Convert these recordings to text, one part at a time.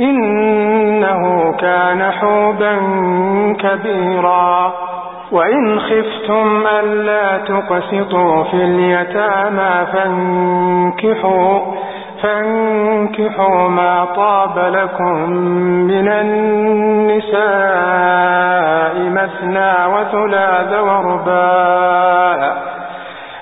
إنه كان حوبا كبيرا. وإن خفتم ألا تقسطوا في اليتامى فانكحوا فانكحوا ما طاب لكم من النساء مثنى وثلاث ورباء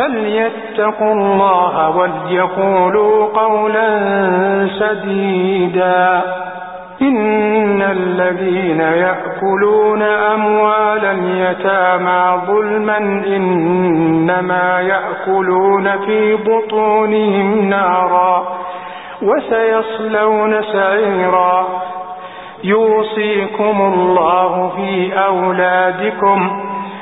فليتقوا الله وليقولوا قولا سديدا. إن الذين يأكلون أموال اليتامى ظلما إنما يأكلون في بطونهم نارا وسيصلون سعيرا. يوصيكم الله في أولادكم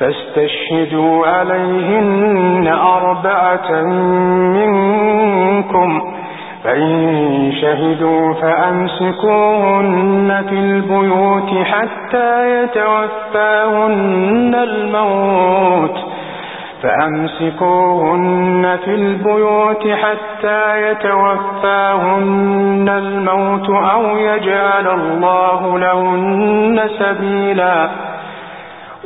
فاستشهدوا عليهن أربعة منكم. فإن شهدوا فأمسكوهن في البيوت حتى يتوفاهن الموت. فأمسكوهن في البيوت حتى يتوفاهن الموت أو يجعل الله لهن سبيلاً.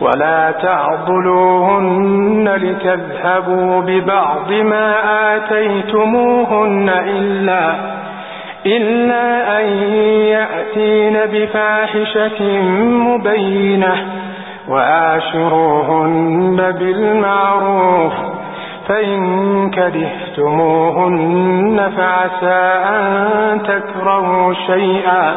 ولا تعضلوهن لتذهبوا ببعض ما آتيتموهن إلا, إلا أن يأتين بفاحشة مبينة وآشروهن بالمعروف فإن كرهتموهن فعسى أن تكرهوا شيئا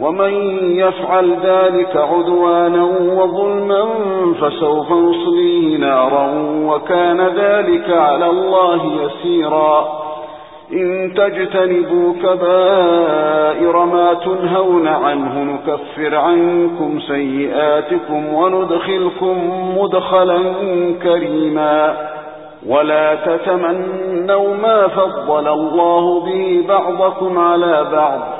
ومن يفعل ذلك عدوانا وظلما فسوف نصليه نارا وكان ذلك على الله يسيرا. إن تجتنبوا كبائر ما تنهون عنه نكفر عنكم سيئاتكم وندخلكم مدخلا كريما. ولا تتمنوا ما فضل الله به بعضكم على بعض.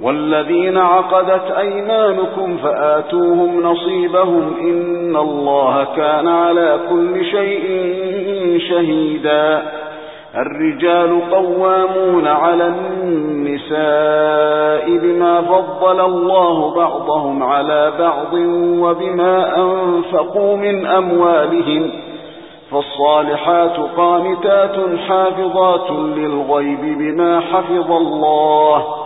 والذين عقدت أيمانكم فآتوهم نصيبهم إن الله كان على كل شيء شهيدا. الرجال قوامون على النساء بما فضل الله بعضهم على بعض وبما أنفقوا من أموالهم. فالصالحات قانتات حافظات للغيب بما حفظ الله.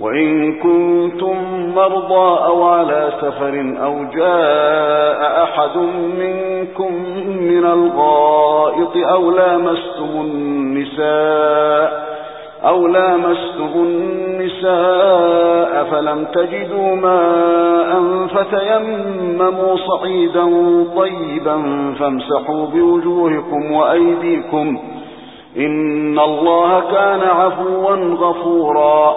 وإن كنتم مرضى أو على سفر أو جاء أحد منكم من الغائط أو لامستم النساء أو لامستم النساء فلم تجدوا ماء فتيمموا صعيدا طيبا فامسحوا بوجوهكم وأيديكم إن الله كان عفوا غفورا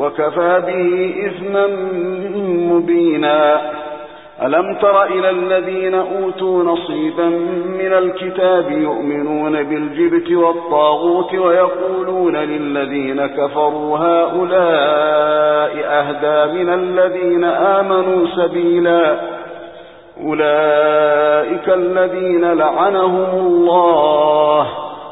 وكفى به إثما مبينا. ألم تر إلى الذين أوتوا نصيبا من الكتاب يؤمنون بالجبت والطاغوت ويقولون للذين كفروا هؤلاء أهدى من الذين آمنوا سبيلا. أولئك الذين لعنهم الله.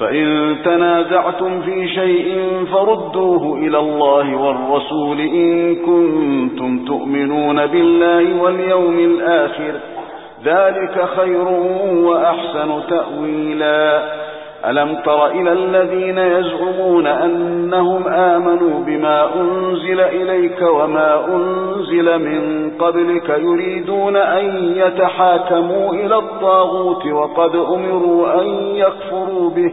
فإن تنازعتم في شيء فردوه إلى الله والرسول إن كنتم تؤمنون بالله واليوم الآخر ذلك خير وأحسن تأويلا. ألم تر إلى الذين يزعمون أنهم آمنوا بما أنزل إليك وما أنزل من قبلك يريدون أن يتحاكموا إلى الطاغوت وقد أمروا أن يكفروا به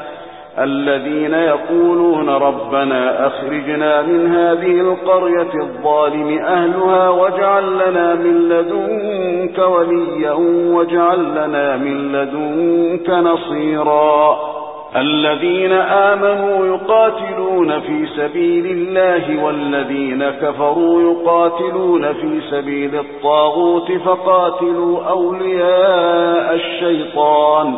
الذين يقولون ربنا أخرجنا من هذه القرية الظالم أهلها واجعل لنا من لدنك وليا واجعل لنا من لدنك نصيرا. الذين آمنوا يقاتلون في سبيل الله والذين كفروا يقاتلون في سبيل الطاغوت فقاتلوا أولياء الشيطان.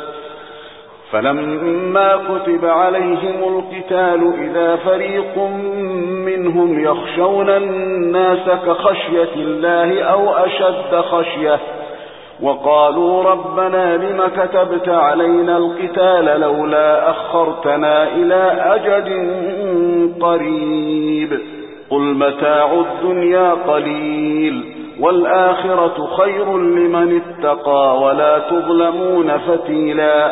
فلما كتب عليهم القتال إذا فريق منهم يخشون الناس كخشية الله أو أشد خشية وقالوا ربنا لم كتبت علينا القتال لولا أخرتنا إلى أجد قريب قل متاع الدنيا قليل والآخرة خير لمن اتقى ولا تظلمون فتيلا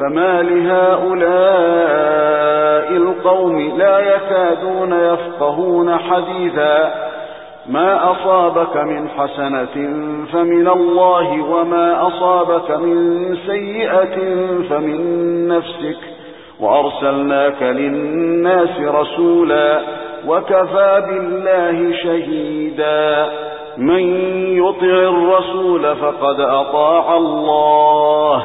فما لهؤلاء القوم لا يكادون يفقهون حديثا ما أصابك من حسنة فمن الله وما أصابك من سيئة فمن نفسك وأرسلناك للناس رسولا وكفى بالله شهيدا من يطع الرسول فقد أطاع الله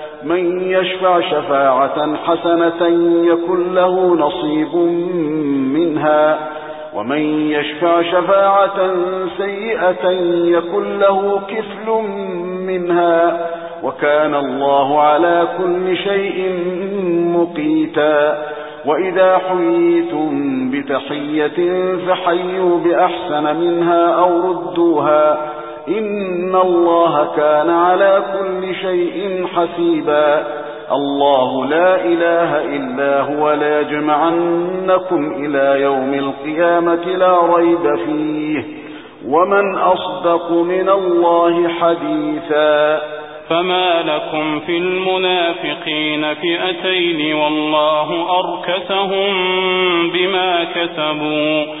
من يشفع شفاعة حسنة يكن له نصيب منها. ومن يشفع شفاعة سيئة يكن له كفل منها. وكان الله على كل شيء مقيتا. وإذا حييتم بتحية فحيوا بأحسن منها أو ردوها. إن الله كان على كل شيء حسيبا. الله لا إله إلا هو لا يجمعنكم إلى يوم القيامة لا ريب فيه. ومن أصدق من الله حديثا فما لكم في المنافقين فئتين والله أركسهم بما كسبوا.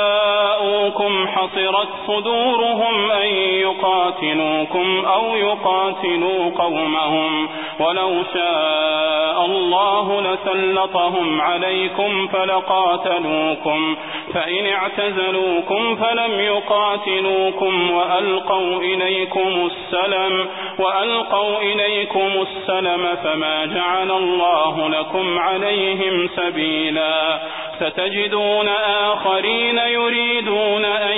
حصرت صدورهم أن يقاتلوكم أو يقاتلوا قومهم ولو شاء الله لسلطهم عليكم فلقاتلوكم فإن اعتزلوكم فلم يقاتلوكم وألقوا إليكم السلم وألقوا إليكم السلم فما جعل الله لكم عليهم سبيلا ستجدون آخرين يريدون أن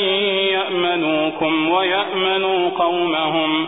يأمنوكم ويأمنوا قومهم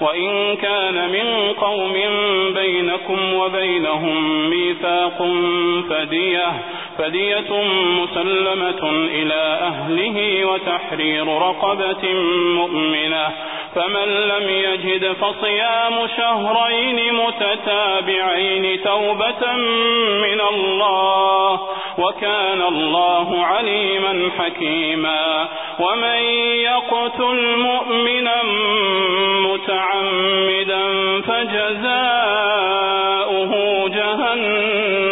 وإن كان من قوم بينكم وبينهم ميثاق فدية فدية مسلمة إلى أهله وتحرير رقبة مؤمنة. فمن لم يجد فصيام شهرين متتابعين توبة من الله وكان الله عليما حكيما. ومن يقتل مؤمنا متعمدا فجزاؤه جهنم.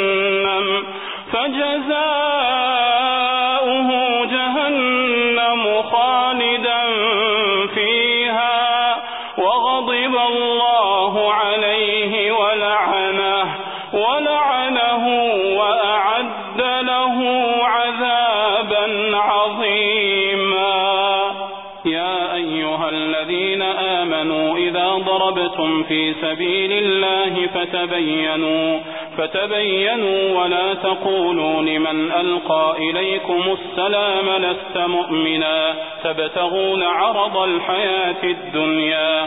ضربتم في سبيل الله فتبينوا فتبينوا ولا تقولوا لمن ألقى إليكم السلام لست مؤمنا تبتغون عرض الحياة الدنيا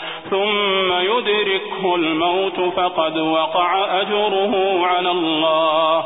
ثم يدركه الموت فقد وقع أجره على الله.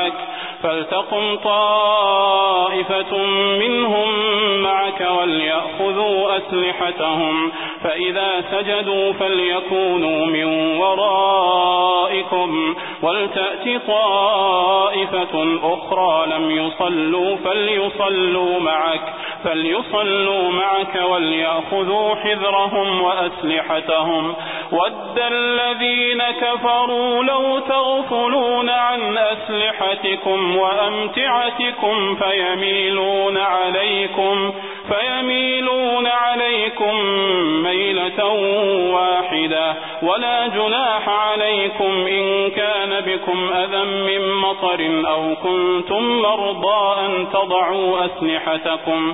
معك. فلتقم طائفة منهم معك وليأخذوا أسلحتهم فإذا سجدوا فليكونوا من ورائكم ولتأت طائفة أخرى لم يصلوا فليصلوا معك فليصلوا معك وليأخذوا حذرهم وأسلحتهم. ود الذين كفروا لو تغفلون عن أسلحتكم وأمتعتكم فيميلون عليكم فيميلون عليكم ميلة واحدة. ولا جناح عليكم إن كان بكم أذى من مطر أو كنتم مرضى أن تضعوا أسلحتكم.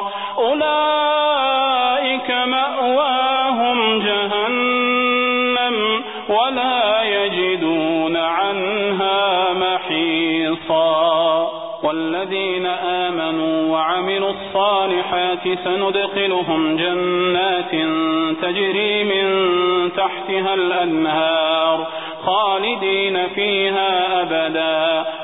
الصالحات سندخلهم جنات تجري من تحتها الأنهار خالدين فيها أبدا.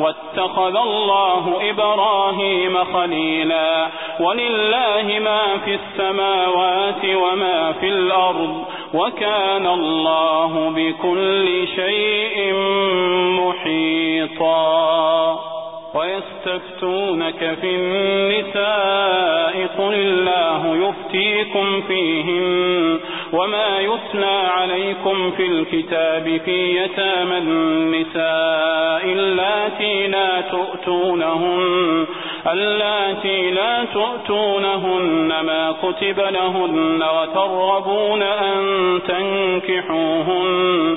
واتخذ الله إبراهيم خليلا. ولله ما في السماوات وما في الأرض وكان الله بكل شيء محيطا. ويستفتونك في النساء قل الله يفتيكم فيهن. وما يتلى عليكم في الكتاب في يتامى النساء اللاتي لا تؤتونهن اللاتي لا تؤتونهن ما كتب لهن وترغبون أن تنكحوهن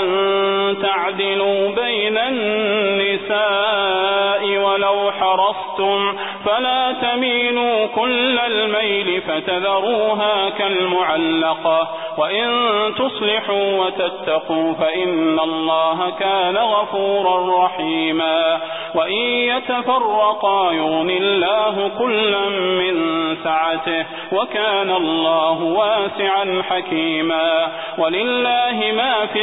أن تعدلوا بين النساء ولو حرصتم فلا تميلوا كل الميل فتذروها كالمعلقة وإن تصلحوا وتتقوا فإن الله كان غفورا رحيما وإن يتفرقا يغن الله كلا من سعته وكان الله واسعا حكيما ولله ما في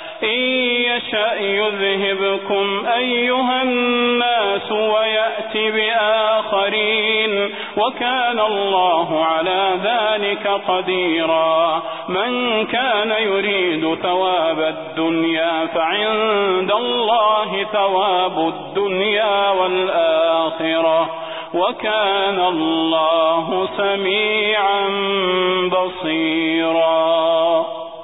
إن يشأ يذهبكم أيها الناس ويأتي بآخرين وكان الله على ذلك قديرا من كان يريد ثواب الدنيا فعند الله ثواب الدنيا والآخرة وكان الله سميعا بصيرا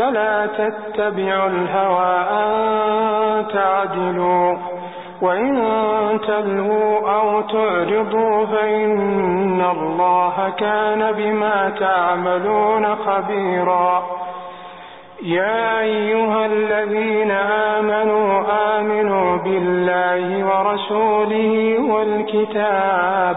فلا تتبعوا الهوى أن تعدلوا وإن تلهوا أو تعرضوا فإن الله كان بما تعملون خبيرا. يا أيها الذين آمنوا آمنوا بالله ورسوله والكتاب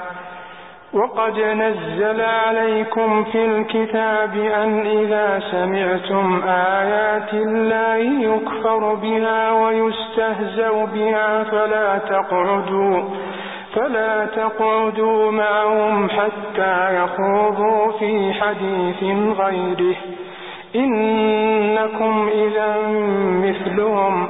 وقد نزل عليكم في الكتاب أن إذا سمعتم آيات الله يكفر بها ويستهزأ بها فلا تقعدوا فلا تقعدوا معهم حتى يخوضوا في حديث غيره. إنكم إذا مثلهم.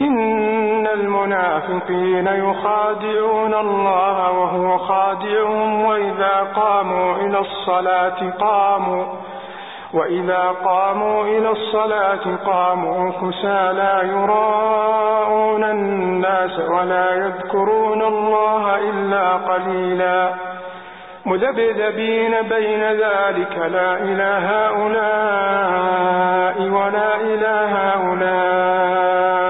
إن المنافقين يخادعون الله وهو خادعهم وإذا قاموا إلى الصلاة قاموا وإذا قاموا إلى الصلاة قاموا كسى لا يراءون الناس ولا يذكرون الله إلا قليلا مذبذبين بين ذلك لا إله هؤلاء ولا إله هؤلاء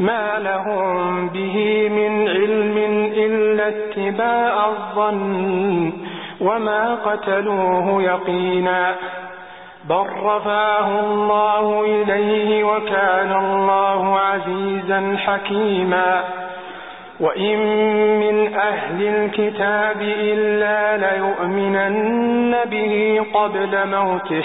ما لهم به من علم إلا اتباع الظن وما قتلوه يقينا بل رفعه الله إليه وكان الله عزيزا حكيما وإن من أهل الكتاب إلا ليؤمنن به قبل موته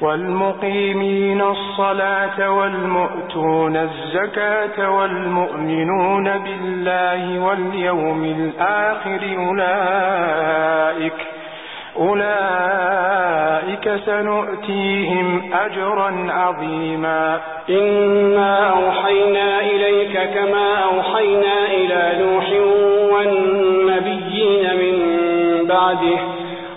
والمقيمين الصلاة والمؤتون الزكاة والمؤمنون بالله واليوم الآخر أولئك أولئك سنؤتيهم أجرا عظيما. إنا أوحينا إليك كما أوحينا إلى نوح والنبيين من بعده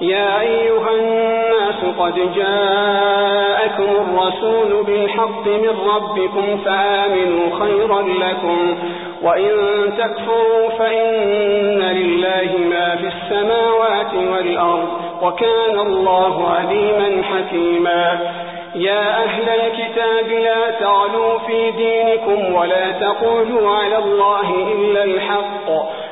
يا أيها الناس قد جاءكم الرسول بالحق من ربكم فآمنوا خيرا لكم وإن تكفروا فإن لله ما في السماوات والأرض وكان الله عليما حكيما يا أهل الكتاب لا تعلوا في دينكم ولا تقولوا على الله إلا الحق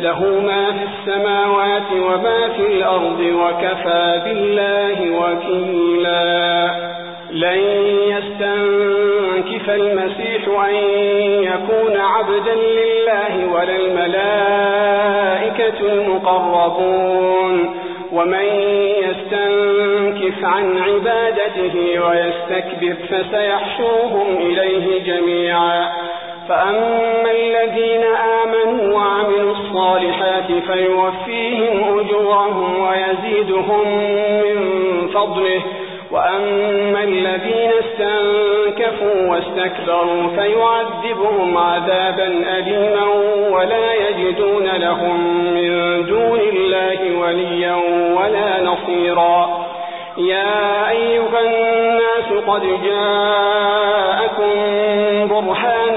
له ما في السماوات وما في الأرض وكفى بالله وكيلا. لن يستنكف المسيح أن يكون عبدا لله ولا الملائكة المقربون. ومن يستنكف عن عبادته ويستكبر فسيحشوهم إليه جميعا. فأما الذين آمنوا وعملوا الصالحات فيوفيهم أجورهم ويزيدهم من فضله وأما الذين استنكفوا واستكبروا فيعذبهم عذابا أليما ولا يجدون لهم من دون الله وليا ولا نصيرا يا أيها الناس قد جاءكم برهان